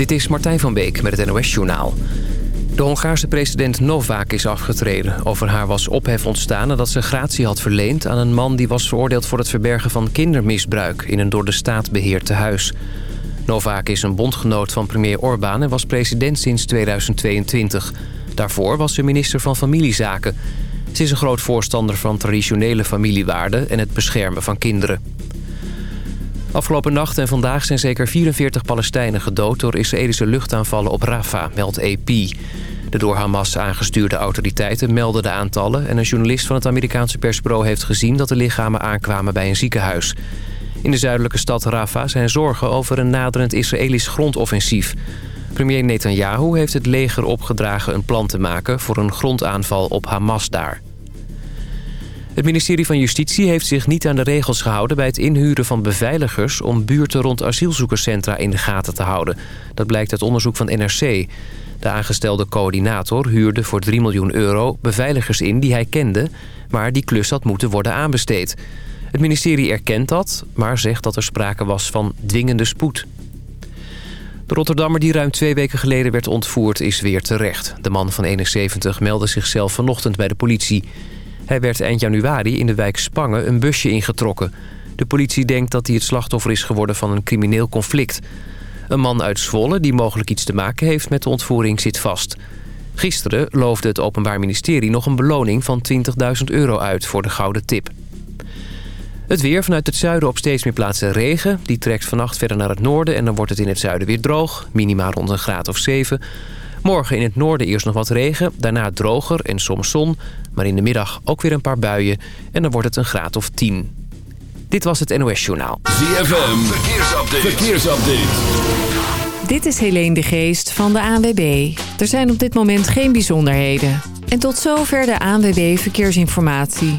Dit is Martijn van Beek met het NOS-journaal. De Hongaarse president Novak is afgetreden. Over haar was ophef ontstaan nadat ze gratie had verleend... aan een man die was veroordeeld voor het verbergen van kindermisbruik... in een door de staat beheerd tehuis. Novak is een bondgenoot van premier Orbán en was president sinds 2022. Daarvoor was ze minister van Familiezaken. Ze is een groot voorstander van traditionele familiewaarden... en het beschermen van kinderen. Afgelopen nacht en vandaag zijn zeker 44 Palestijnen gedood... door Israëlische luchtaanvallen op Rafah, meldt AP. De door Hamas aangestuurde autoriteiten melden de aantallen... en een journalist van het Amerikaanse persbureau heeft gezien... dat de lichamen aankwamen bij een ziekenhuis. In de zuidelijke stad Rafah zijn zorgen over een naderend Israëlisch grondoffensief. Premier Netanyahu heeft het leger opgedragen een plan te maken... voor een grondaanval op Hamas daar. Het ministerie van Justitie heeft zich niet aan de regels gehouden... bij het inhuren van beveiligers om buurten rond asielzoekerscentra in de gaten te houden. Dat blijkt uit onderzoek van NRC. De aangestelde coördinator huurde voor 3 miljoen euro beveiligers in die hij kende... maar die klus had moeten worden aanbesteed. Het ministerie erkent dat, maar zegt dat er sprake was van dwingende spoed. De Rotterdammer die ruim twee weken geleden werd ontvoerd is weer terecht. De man van 71 meldde zichzelf vanochtend bij de politie... Hij werd eind januari in de wijk Spangen een busje ingetrokken. De politie denkt dat hij het slachtoffer is geworden van een crimineel conflict. Een man uit Zwolle die mogelijk iets te maken heeft met de ontvoering zit vast. Gisteren loofde het Openbaar Ministerie nog een beloning van 20.000 euro uit voor de gouden tip. Het weer vanuit het zuiden op steeds meer plaatsen regen. Die trekt vannacht verder naar het noorden en dan wordt het in het zuiden weer droog. Minimaal rond een graad of 7. Morgen in het noorden eerst nog wat regen, daarna droger en soms zon. Maar in de middag ook weer een paar buien en dan wordt het een graad of 10. Dit was het NOS Journaal. ZFM, verkeersupdate. verkeersupdate. Dit is Helene de Geest van de ANWB. Er zijn op dit moment geen bijzonderheden. En tot zover de ANWB Verkeersinformatie.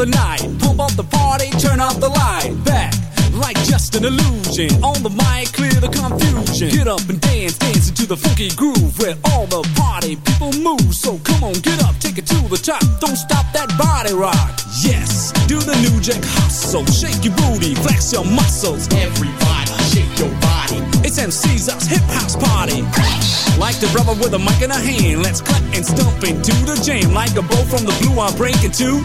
The night, pump up the party, turn up the light. Back, like just an illusion. On the mic, clear the confusion. Get up and dance, dance into the funky groove where all the party people move. So come on, get up, take it to the top. Don't stop that body rock. Yes, do the new jack hustle. Shake your booty, flex your muscles. Everybody, shake your body. It's MC's us hip house party. Like the brother with a mic in a hand, let's cut and stomp into the jam. Like a bow from the blue. I party pumping,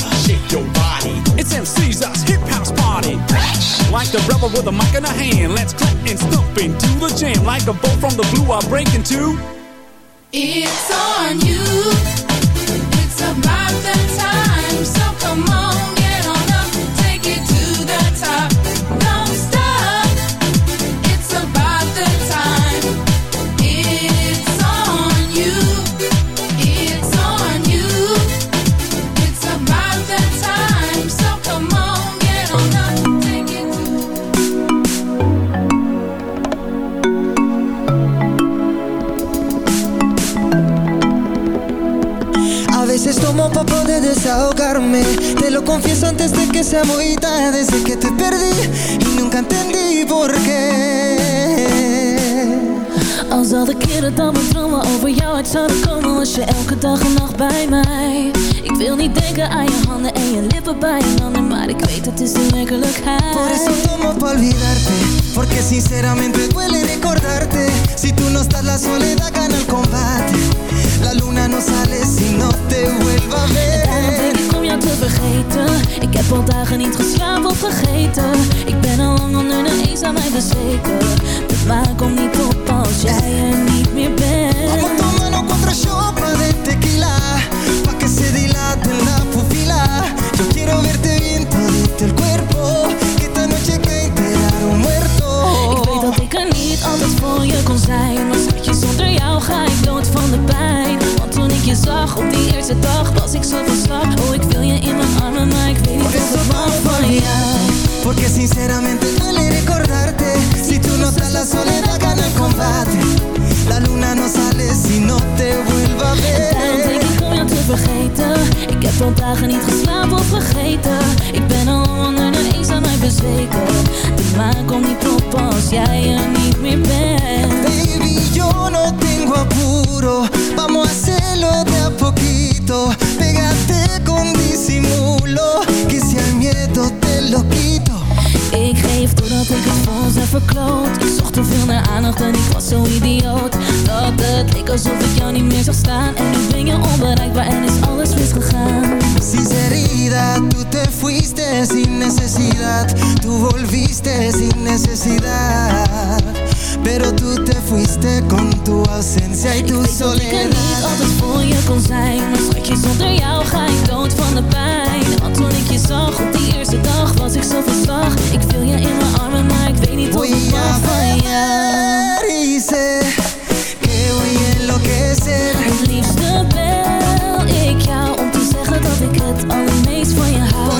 your body. It's MC's us hip house party. Like the rebel with a mic in her hand. Let's clap and stomp into the jam. Like a bolt from the blue, I break into. It's on you. It's about that time. So come on, poder desahogarme. Te lo confieso antes de que sea muy tarde Desde que te perdí y nunca entendí por qué. Als al de keren dat mijn dromen over jou uit zouden komen Was je elke dag en nacht bij mij. Ik wil niet denken aan je handen en je lippen bij een ander Maar ik weet het is de werkelijkheid. Por eso tomo pa' olvidarte Porque sinceramente duele recordarte. Si tú no estás la soledad gana el combate. La luna no sale si no te vuelva a Daarom ver denk ik om jou te vergeten. Ik heb al dagen niet geslapen of vergeten. Ik ben al lang onder de eens aan mij bezweken. De maan komt niet op als jij er niet meer Vamos bent tomando cuatro shots de tequila. Pa' que se dilate la pupila. Yo quiero verte bien todito el cuerpo. Que esta noche que enterar un muerto. Ik weet dat ik er niet altijd voor je kon zijn. Maar schatje, zonder jou ga ik dood van de pijn ik je zag op die eerste dag Was ik zo van slag. Oh, ik wil je in mijn armen Maar ik weet niet of vamos pa' van jou Porque sinceramente duele recordarte. Si tú no estás la soledad gana el combate. La luna no sale si no te vuelva a Daarom ver denk ik om jou te vergeten. Ik heb al dagen niet geslapen of vergeten. Ik ben al onder de eens aan mij bezweken. De maan komt niet op als jij er niet meer bent. Baby, yo tengo apuro. Vamos a hacerlo de a poquito. Pégate con disimulo Que si hay miedo te lo quito. Ik geef doordat ik het voor ons heb verkloot. Ik zocht te veel naar aandacht en ik was zo idioot. Dat het leek alsof ik jou niet meer zag staan. En nu ben je onbereikbaar en is alles misgegaan. Sinceridad, tú te fuiste sin necesidad. Tú volviste sin necesidad Pero tú te fuiste con tu ausencia y Ik tu weet dat ik er niet soledad. altijd voor je kon zijn Maar schatje, zonder jou ga ik dood van de pijn. Want toen ik je zag op die eerste dag was ik zo van slag. Ik viel je in mijn armen, maar ik weet niet Voy ik mag van jou que voy a enloquecer. Het liefste bel ik jou om te zeggen dat ik het allermeest van je hou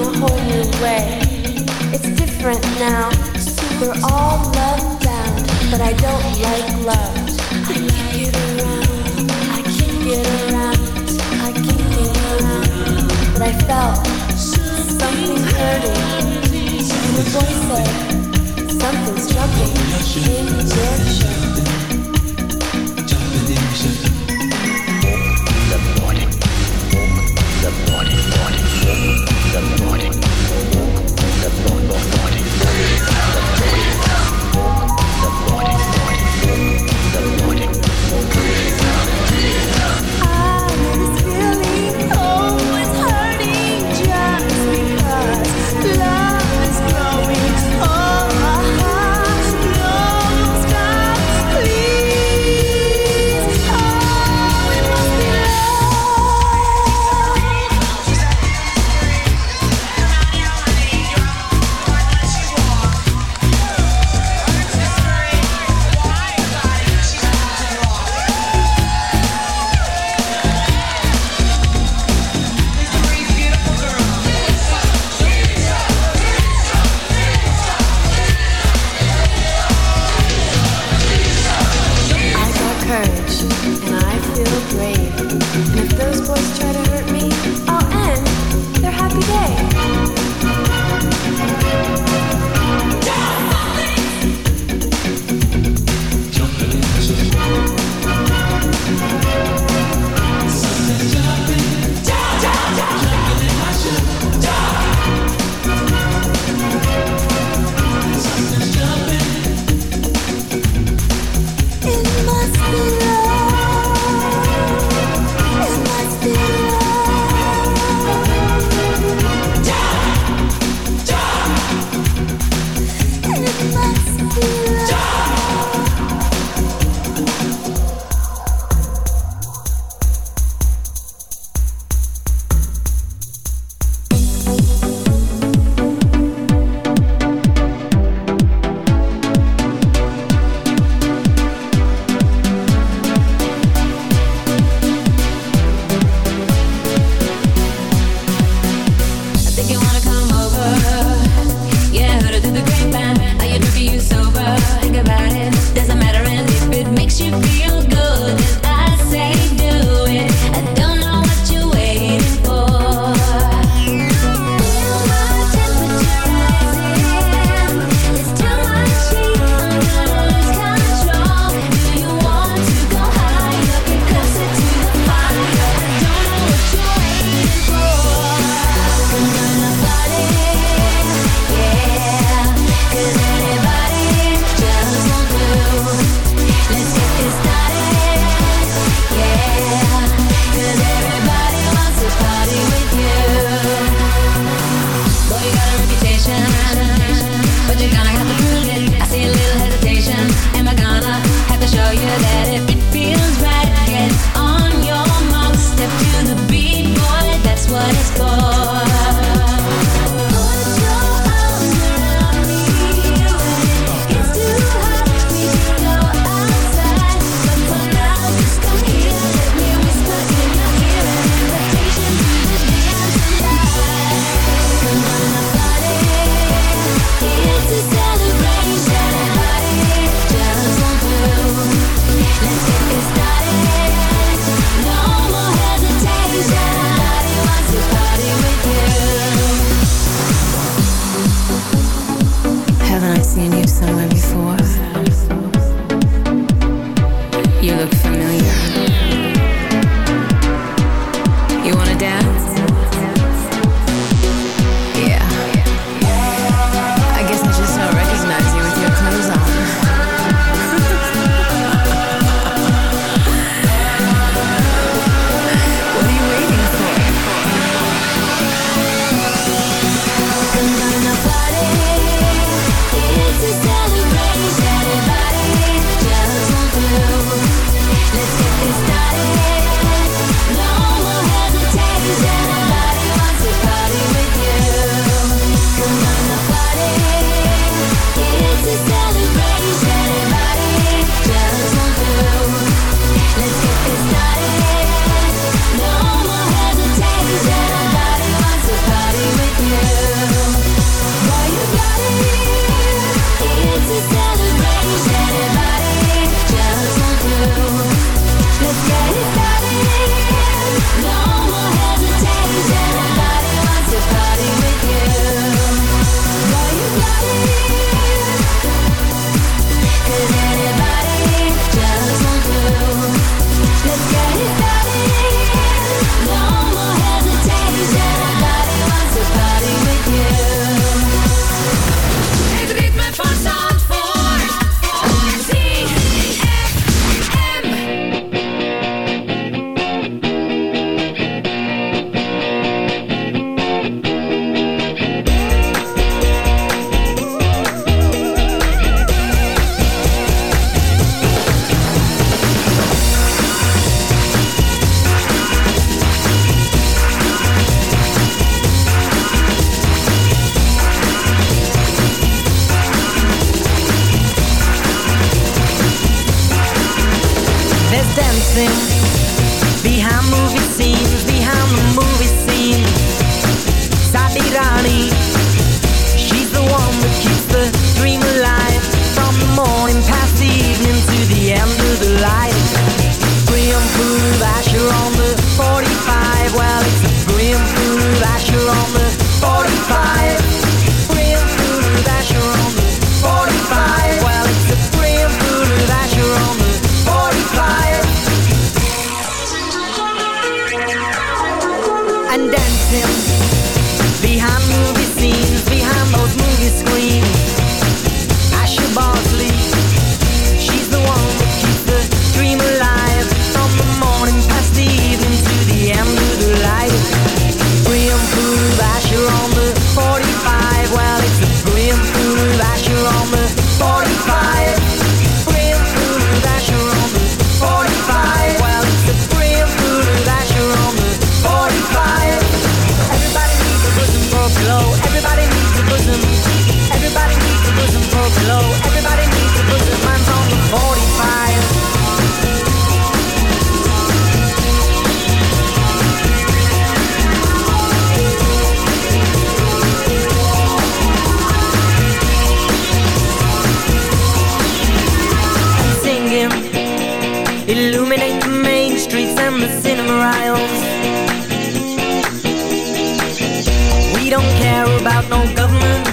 in a whole new way. It's different now. We're all love bound, but I don't like love. I can't get around. I can't get around. I can't get around. But I felt something hurting. And the boy said, something's jumping in your shirt. Jumping. Walk the morning. Walk the morning. Morning the morning. The morning. The morning. The morning.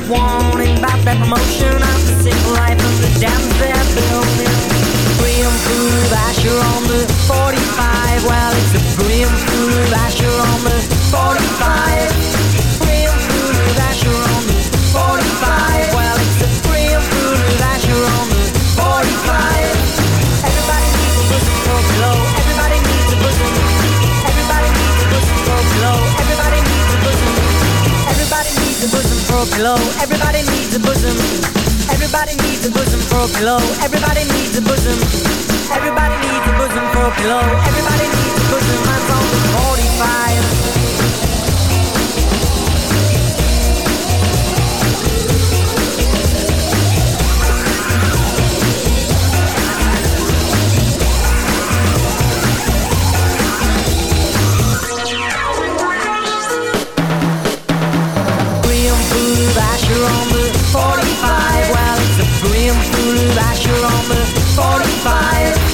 warning about that promotion of the sick life of the dams they're building. Grim food, Asher on the 45. Well, it's a grim food, Asher on the 45. for a pillow. Everybody needs a bosom. Everybody needs a bosom for a pillow. Everybody needs a bosom. Everybody needs a bosom for a pillow. Everybody needs a bosom. I'm is 45. Grim food of Asher on the 45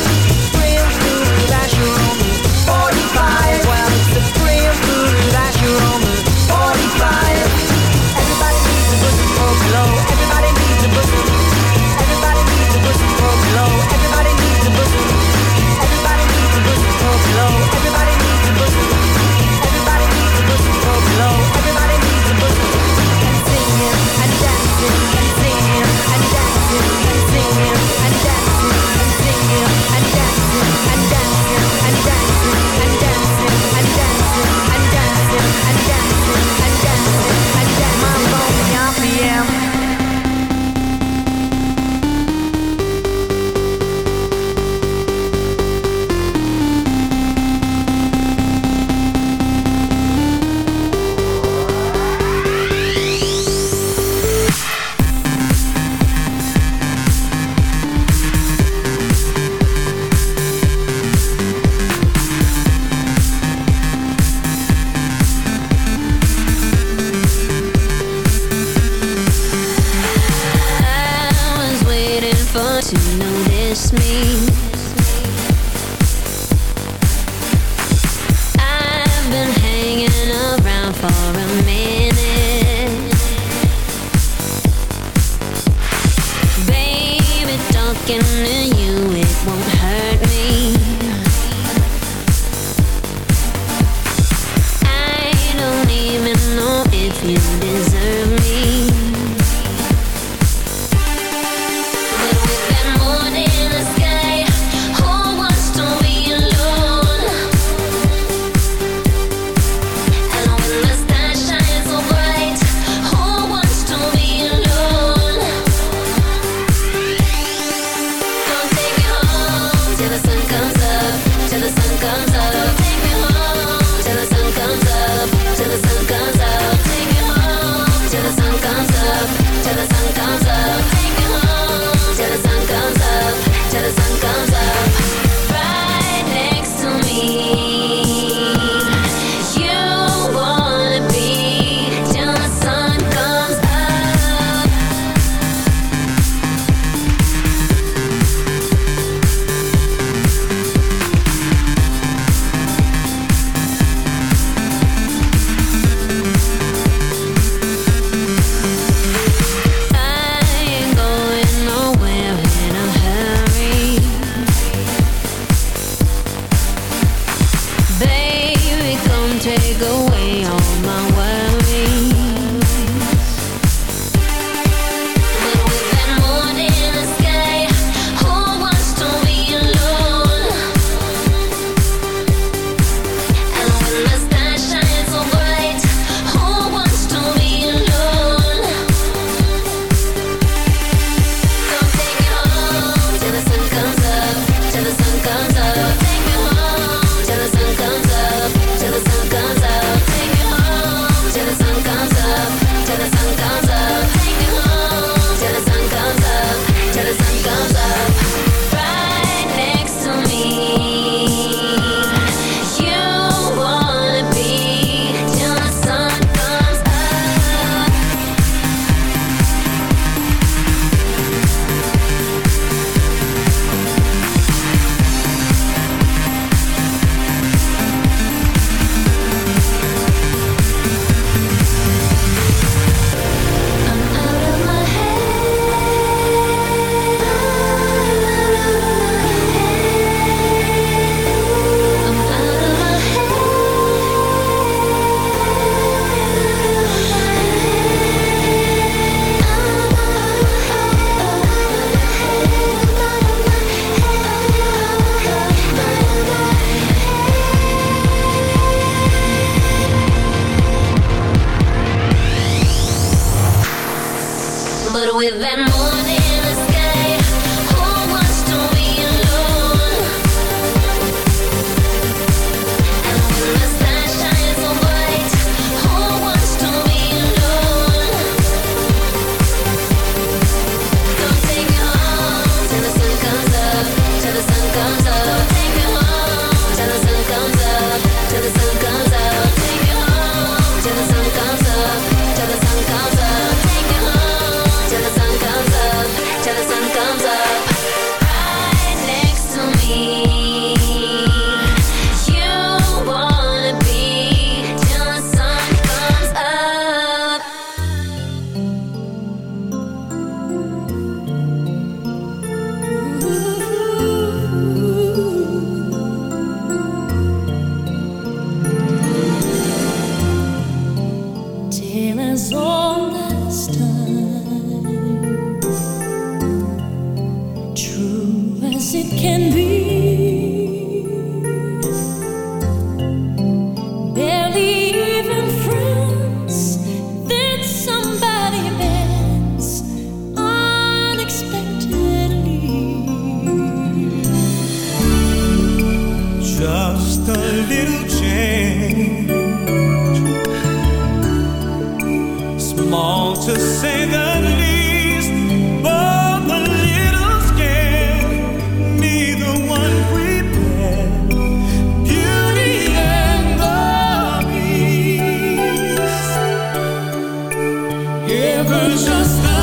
and more. even just that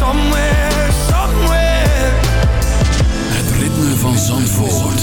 Somewhere, somewhere. Het ritme van Zandvoort.